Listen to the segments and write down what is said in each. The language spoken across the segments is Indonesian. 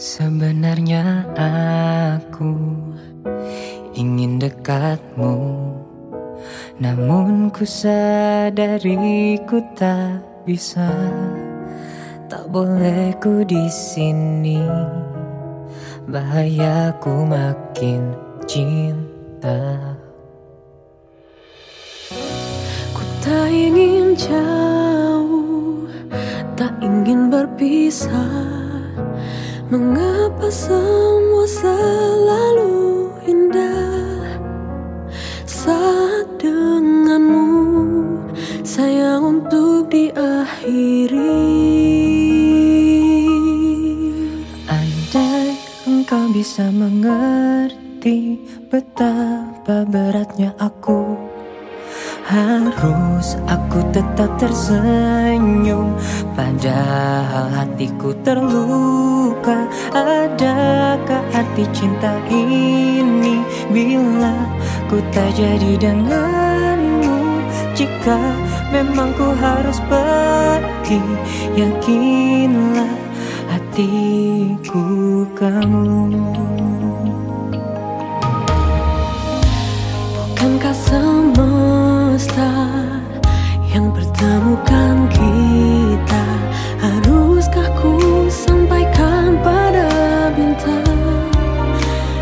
Sebenarnya aku ingin dekatmu Namun ku sadari ku tak bisa. Tak boleh ku di sini Bahayaku makin cinta. Ku tak ingin jauh Tak ingin berpisah Mengapa semua selalu indah? Saat denganmu Sayang untuk diakhiri. Andai engkau bisa mengerti Betapa beratnya aku harus aku tetap tersenyum. Padahal hatiku terluka. Adakah arti cinta ini? Bila ku tak jadi denganmu Jika memang ku harus pergi Yakinlah hatiku kamu. Bukankah semesta yang pertemukan kita. Haruskah ku sampaikan pada bintang?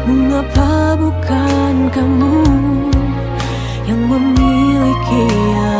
Mengapa bukan kamu yang memiliki aku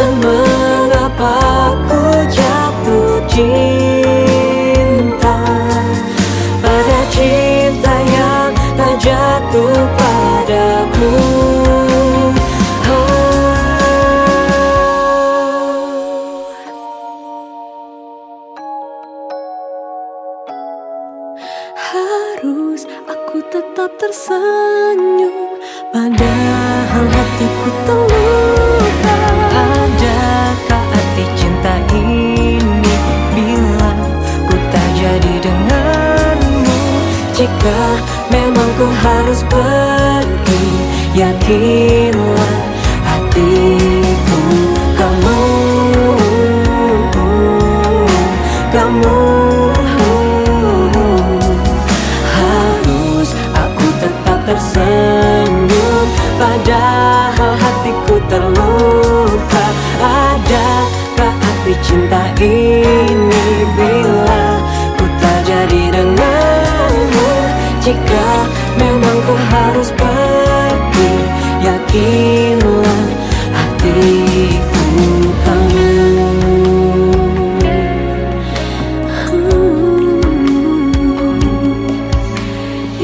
Dan mengapa ku jatuh cinta Pada cinta yang tak jatuh padaku? Harus aku tetap tersenyum Padahal Jika memang ku harus pergi. Yakinlah hatiku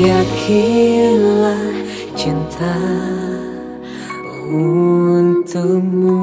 Yakinlah cinta untukmu.